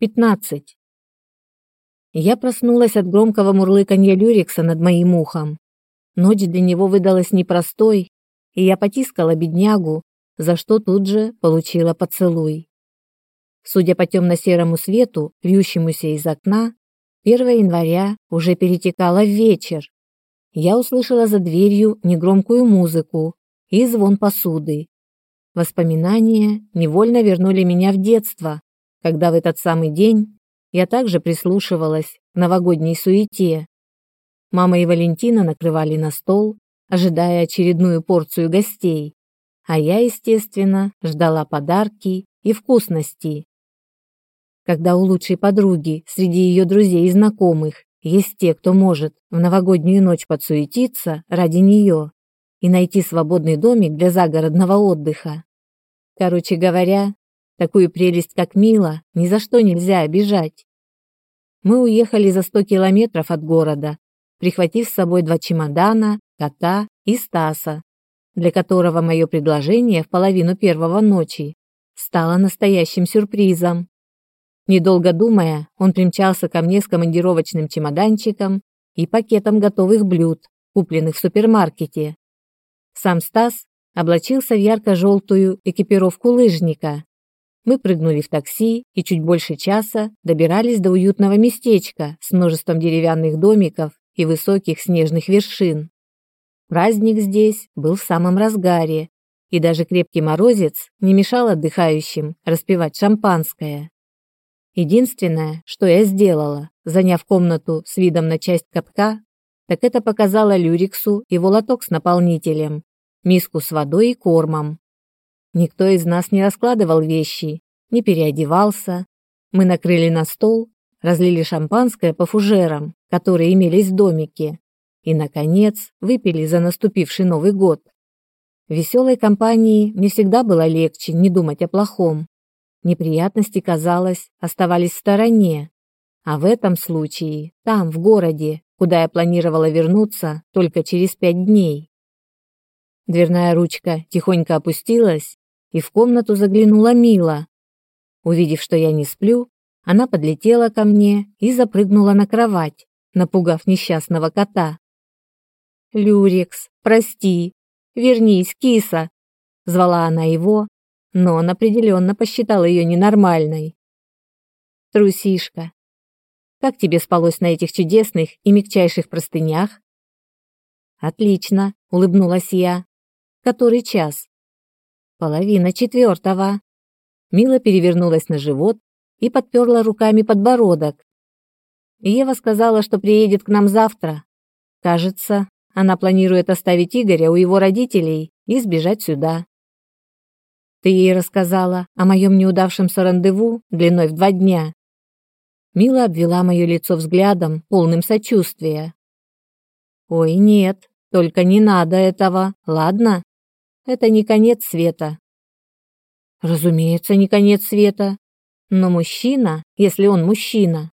15. Я проснулась от громкого мурлыканья Люрикса над моим ухом. Ночь для него выдалась непростой, и я потискала беднягу, за что тут же получила поцелуй. Судя по темно-серому свету, льющемуся из окна, 1 января уже перетекало в вечер. Я услышала за дверью негромкую музыку и звон посуды. Воспоминания невольно вернули меня в детство, когда в этот самый день я также прислушивалась к новогодней суете. Мама и Валентина накрывали на стол, ожидая очередную порцию гостей, а я, естественно, ждала подарки и вкусности. Когда у лучшей подруги среди ее друзей и знакомых есть те, кто может в новогоднюю ночь подсуетиться ради нее и найти свободный домик для загородного отдыха. Короче говоря, Такую прелесть, как Мила, ни за что нельзя обижать. Мы уехали за сто километров от города, прихватив с собой два чемодана, кота и Стаса, для которого мое предложение в половину первого ночи стало настоящим сюрпризом. Недолго думая, он примчался ко мне с командировочным чемоданчиком и пакетом готовых блюд, купленных в супермаркете. Сам Стас облачился в ярко-желтую экипировку лыжника мы прыгнули в такси и чуть больше часа добирались до уютного местечка с множеством деревянных домиков и высоких снежных вершин. Праздник здесь был в самом разгаре, и даже крепкий морозец не мешал отдыхающим распивать шампанское. Единственное, что я сделала, заняв комнату с видом на часть катка, так это показала Люриксу его лоток с наполнителем, миску с водой и кормом, Никто из нас не раскладывал вещи, не переодевался. Мы накрыли на стол, разлили шампанское по фужерам, которые имелись в домике, и, наконец, выпили за наступивший Новый год. В веселой компании мне всегда было легче не думать о плохом. Неприятности, казалось, оставались в стороне. А в этом случае, там, в городе, куда я планировала вернуться только через пять дней. Дверная ручка тихонько опустилась, и в комнату заглянула Мила. Увидев, что я не сплю, она подлетела ко мне и запрыгнула на кровать, напугав несчастного кота. «Люрикс, прости, вернись, киса!» — звала она его, но он определенно посчитал ее ненормальной. «Трусишка, как тебе спалось на этих чудесных и мягчайших простынях?» «Отлично», — улыбнулась я. «Который час?» Половина четвертого. Мила перевернулась на живот и подперла руками подбородок. Ева сказала, что приедет к нам завтра. Кажется, она планирует оставить Игоря у его родителей и сбежать сюда. Ты ей рассказала о моем неудавшемся рандеву длиной в два дня. Мила обвела мое лицо взглядом, полным сочувствия. Ой, нет, только не надо этого, ладно? Это не конец света. Разумеется, не конец света. Но мужчина, если он мужчина,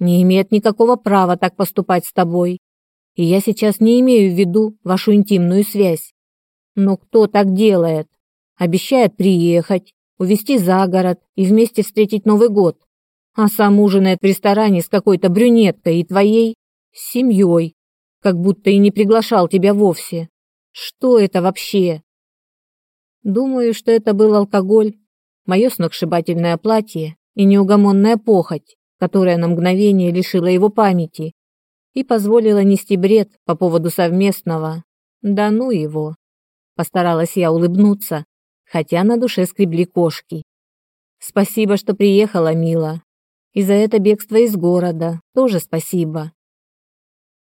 не имеет никакого права так поступать с тобой. И я сейчас не имею в виду вашу интимную связь. Но кто так делает? Обещает приехать, увезти за город и вместе встретить Новый год. А сам ужинает в ресторане с какой-то брюнеткой и твоей семьей, как будто и не приглашал тебя вовсе. Что это вообще? Думаю, что это был алкоголь, мое сногсшибательное платье и неугомонная похоть, которая на мгновение лишила его памяти и позволила нести бред по поводу совместного. Да ну его. Постаралась я улыбнуться, хотя на душе скребли кошки. Спасибо, что приехала, мила. И за это бегство из города тоже спасибо.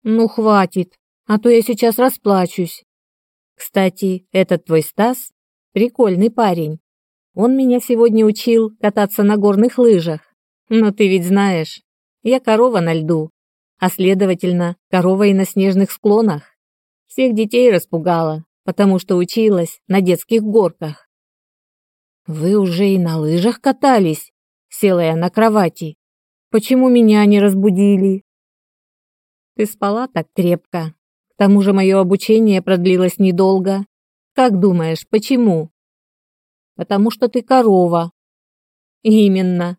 Ну хватит, а то я сейчас расплачусь. Кстати, этот твой Стас Прикольный парень. Он меня сегодня учил кататься на горных лыжах. Но ты ведь знаешь, я корова на льду, а следовательно, корова и на снежных склонах. Всех детей распугала, потому что училась на детских горках. Вы уже и на лыжах катались, села я на кровати. Почему меня не разбудили? Ты спала так крепко. К тому же мое обучение продлилось недолго, как думаешь, почему? Потому что ты корова. Именно.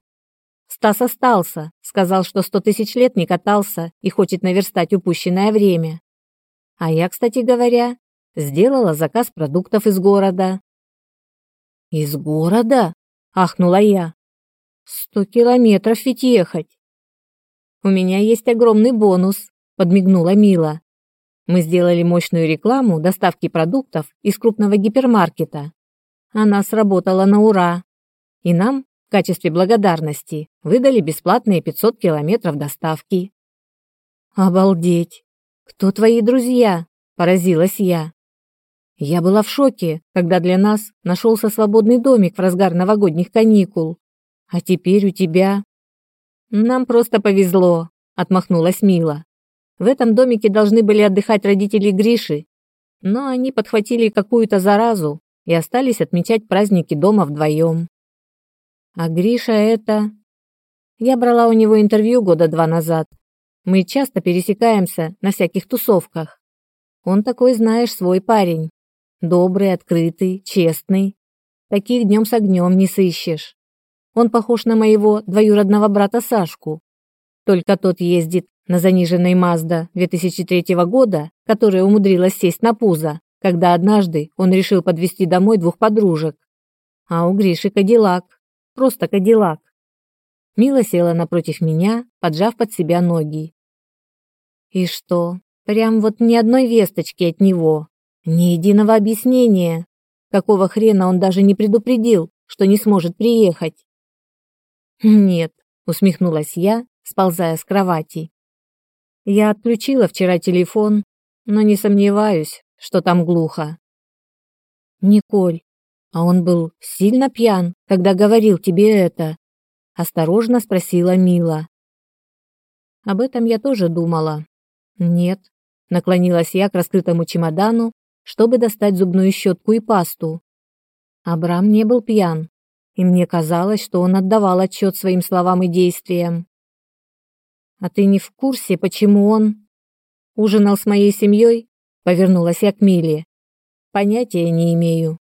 Стас остался, сказал, что сто тысяч лет не катался и хочет наверстать упущенное время. А я, кстати говоря, сделала заказ продуктов из города. Из города? ахнула я. Сто километров ведь ехать. У меня есть огромный бонус, подмигнула Мила. Мы сделали мощную рекламу доставки продуктов из крупного гипермаркета. Она сработала на ура. И нам, в качестве благодарности, выдали бесплатные 500 километров доставки. Обалдеть! Кто твои друзья? Поразилась я. Я была в шоке, когда для нас нашелся свободный домик в разгар новогодних каникул. А теперь у тебя... Нам просто повезло, отмахнулась Мила. В этом домике должны были отдыхать родители Гриши, но они подхватили какую-то заразу и остались отмечать праздники дома вдвоем. А Гриша это... Я брала у него интервью года два назад. Мы часто пересекаемся на всяких тусовках. Он такой, знаешь, свой парень. Добрый, открытый, честный. Таких днем с огнем не сыщешь. Он похож на моего двоюродного брата Сашку. Только тот ездит на заниженной Мазда 2003 года, которая умудрилась сесть на пузо, когда однажды он решил подвести домой двух подружек. А у Гриши Кадиллак. Просто Кадиллак. Мила села напротив меня, поджав под себя ноги. И что? Прям вот ни одной весточки от него, ни единого объяснения. Какого хрена он даже не предупредил, что не сможет приехать? Нет, усмехнулась я, сползая с кровати. Я отключила вчера телефон, но не сомневаюсь, что там глухо. Николь, а он был сильно пьян, когда говорил тебе это? Осторожно спросила Мила. Об этом я тоже думала. Нет, наклонилась я к раскрытому чемодану, чтобы достать зубную щетку и пасту. Абрам не был пьян, и мне казалось, что он отдавал отчет своим словам и действиям. «А ты не в курсе, почему он...» «Ужинал с моей семьей?» — повернулась я к Миле. «Понятия не имею.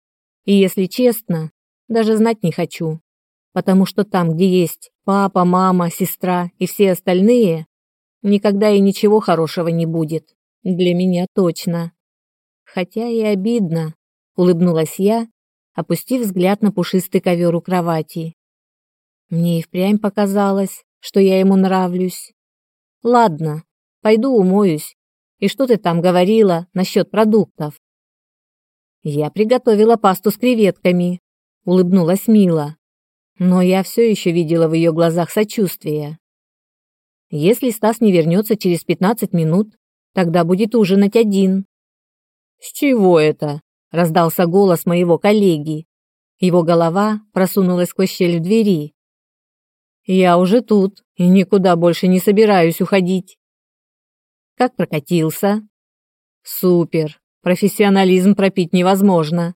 И, если честно, даже знать не хочу. Потому что там, где есть папа, мама, сестра и все остальные, никогда и ничего хорошего не будет. Для меня точно. Хотя и обидно, улыбнулась я опустив взгляд на пушистый ковер у кровати. Мне и впрямь показалось, что я ему нравлюсь. Ладно, пойду умоюсь. И что ты там говорила насчет продуктов? Я приготовила пасту с креветками, улыбнулась Мила. Но я все еще видела в ее глазах сочувствие. Если Стас не вернется через пятнадцать минут, тогда будет ужинать один. С чего это? раздался голос моего коллеги. Его голова просунулась сквозь щель в двери. Я уже тут и никуда больше не собираюсь уходить. Как прокатился? Супер. Профессионализм пропить невозможно.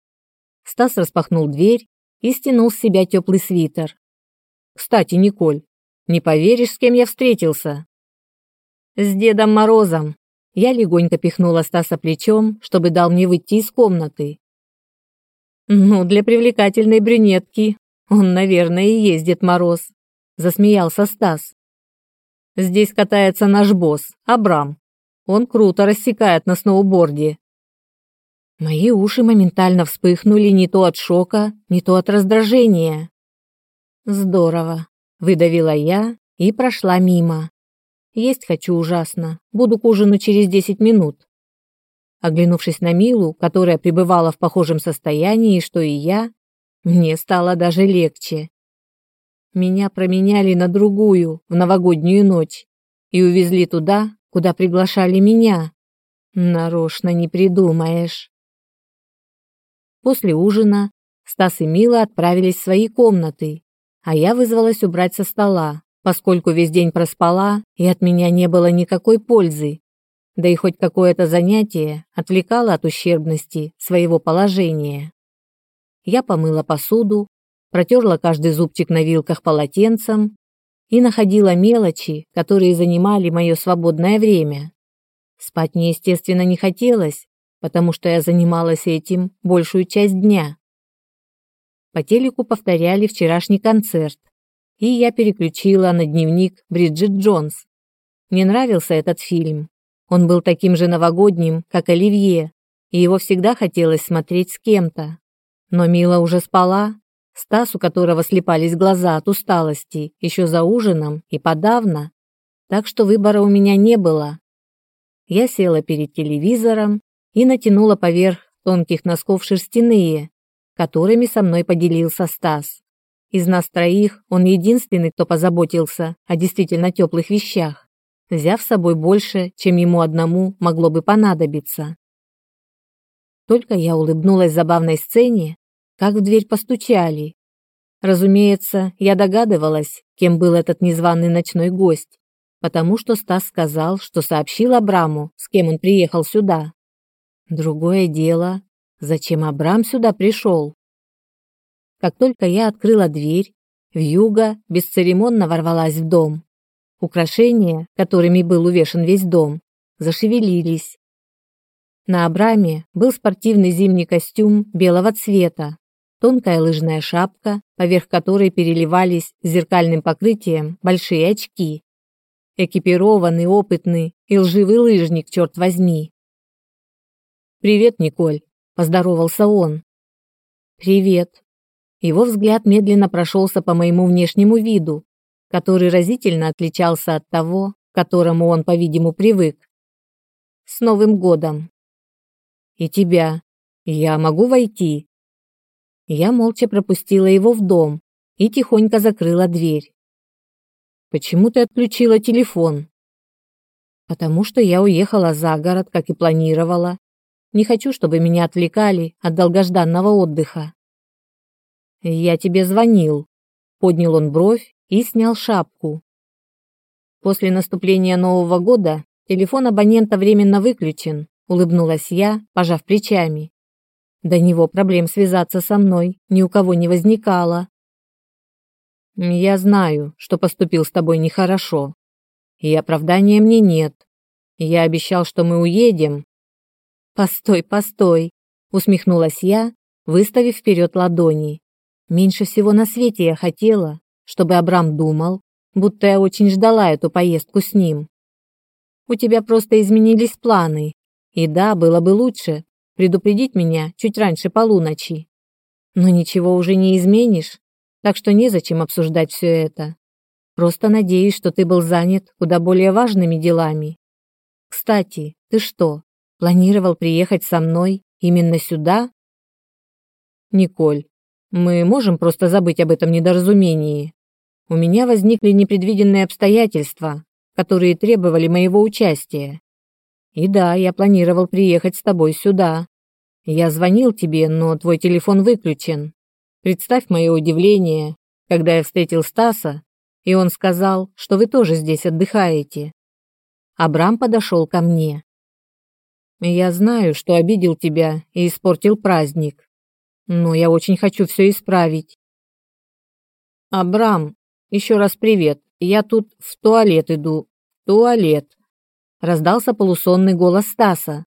Стас распахнул дверь и стянул с себя теплый свитер. Кстати, Николь, не поверишь, с кем я встретился? С Дедом Морозом. Я легонько пихнула Стаса плечом, чтобы дал мне выйти из комнаты. Ну, для привлекательной брюнетки он, наверное, и ездит Мороз, засмеялся Стас. Здесь катается наш босс, Абрам. Он круто рассекает на сноуборде. Мои уши моментально вспыхнули не то от шока, не то от раздражения. Здорово, выдавила я и прошла мимо. Есть хочу ужасно. Буду к ужину через десять минут. Оглянувшись на Милу, которая пребывала в похожем состоянии, что и я, мне стало даже легче. Меня променяли на другую в новогоднюю ночь и увезли туда, куда приглашали меня. Нарочно не придумаешь. После ужина Стас и Мила отправились в свои комнаты, а я вызвалась убрать со стола, поскольку весь день проспала, и от меня не было никакой пользы. Да и хоть какое-то занятие отвлекало от ущербности своего положения. Я помыла посуду, протерла каждый зубчик на вилках полотенцем и находила мелочи, которые занимали мое свободное время. Спать мне, естественно, не хотелось, потому что я занималась этим большую часть дня. По телеку повторяли вчерашний концерт, и я переключила на дневник Бриджит Джонс. Мне нравился этот фильм. Он был таким же новогодним, как Оливье, и его всегда хотелось смотреть с кем-то. Но Мила уже спала, Стас, у которого слепались глаза от усталости, еще за ужином и подавно, так что выбора у меня не было. Я села перед телевизором и натянула поверх тонких носков шерстяные, которыми со мной поделился Стас. Из нас троих он единственный, кто позаботился о действительно теплых вещах, взяв с собой больше, чем ему одному могло бы понадобиться. Только я улыбнулась забавной сцене, как в дверь постучали. Разумеется, я догадывалась, кем был этот незваный ночной гость, потому что Стас сказал, что сообщил Абраму, с кем он приехал сюда. Другое дело, зачем Абрам сюда пришел? Как только я открыла дверь, вьюга бесцеремонно ворвалась в дом. Украшения, которыми был увешан весь дом, зашевелились. На Абраме был спортивный зимний костюм белого цвета, тонкая лыжная шапка, поверх которой переливались зеркальным покрытием большие очки. Экипированный, опытный и лживый лыжник, черт возьми. «Привет, Николь», – поздоровался он. «Привет». Его взгляд медленно прошелся по моему внешнему виду, который разительно отличался от того, к которому он, по-видимому, привык. «С Новым годом!» «И тебя. Я могу войти?» Я молча пропустила его в дом и тихонько закрыла дверь. «Почему ты отключила телефон?» «Потому что я уехала за город, как и планировала. Не хочу, чтобы меня отвлекали от долгожданного отдыха». «Я тебе звонил», — поднял он бровь и снял шапку. После наступления Нового года телефон абонента временно выключен, улыбнулась я, пожав плечами. До него проблем связаться со мной ни у кого не возникало. Я знаю, что поступил с тобой нехорошо. И оправдания мне нет. Я обещал, что мы уедем. Постой, постой, усмехнулась я, выставив вперед ладони. Меньше всего на свете я хотела, чтобы Абрам думал, будто я очень ждала эту поездку с ним. У тебя просто изменились планы. И да, было бы лучше, предупредить меня чуть раньше полуночи. Но ничего уже не изменишь, так что незачем обсуждать все это. Просто надеюсь, что ты был занят куда более важными делами. Кстати, ты что, планировал приехать со мной именно сюда? Николь, мы можем просто забыть об этом недоразумении. У меня возникли непредвиденные обстоятельства, которые требовали моего участия. И да, я планировал приехать с тобой сюда. Я звонил тебе, но твой телефон выключен. Представь мое удивление, когда я встретил Стаса, и он сказал, что вы тоже здесь отдыхаете. Абрам подошел ко мне. Я знаю, что обидел тебя и испортил праздник, но я очень хочу все исправить. Абрам, еще раз привет. Я тут в туалет иду. Туалет раздался полусонный голос Стаса.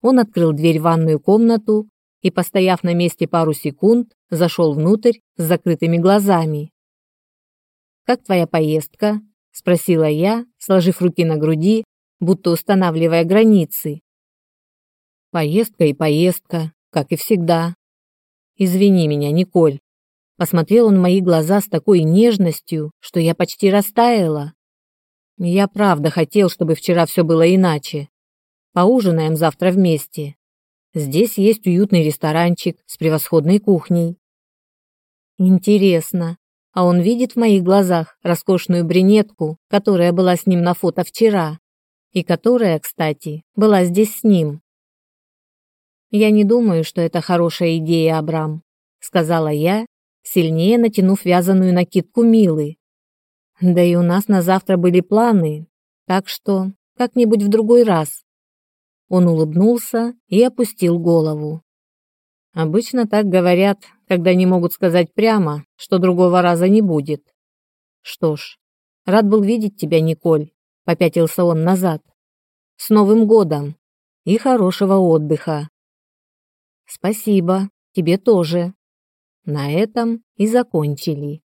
Он открыл дверь в ванную комнату и, постояв на месте пару секунд, зашел внутрь с закрытыми глазами. «Как твоя поездка?» – спросила я, сложив руки на груди, будто устанавливая границы. «Поездка и поездка, как и всегда. Извини меня, Николь». Посмотрел он мои глаза с такой нежностью, что я почти растаяла. Я правда хотел, чтобы вчера все было иначе. Поужинаем завтра вместе. Здесь есть уютный ресторанчик с превосходной кухней. Интересно, а он видит в моих глазах роскошную брюнетку, которая была с ним на фото вчера, и которая, кстати, была здесь с ним. Я не думаю, что это хорошая идея, Абрам, сказала я, сильнее натянув вязаную накидку Милы, да и у нас на завтра были планы, так что как-нибудь в другой раз. Он улыбнулся и опустил голову. Обычно так говорят, когда не могут сказать прямо, что другого раза не будет. Что ж, рад был видеть тебя, Николь, попятился он назад. С Новым годом и хорошего отдыха. Спасибо, тебе тоже. На этом и закончили.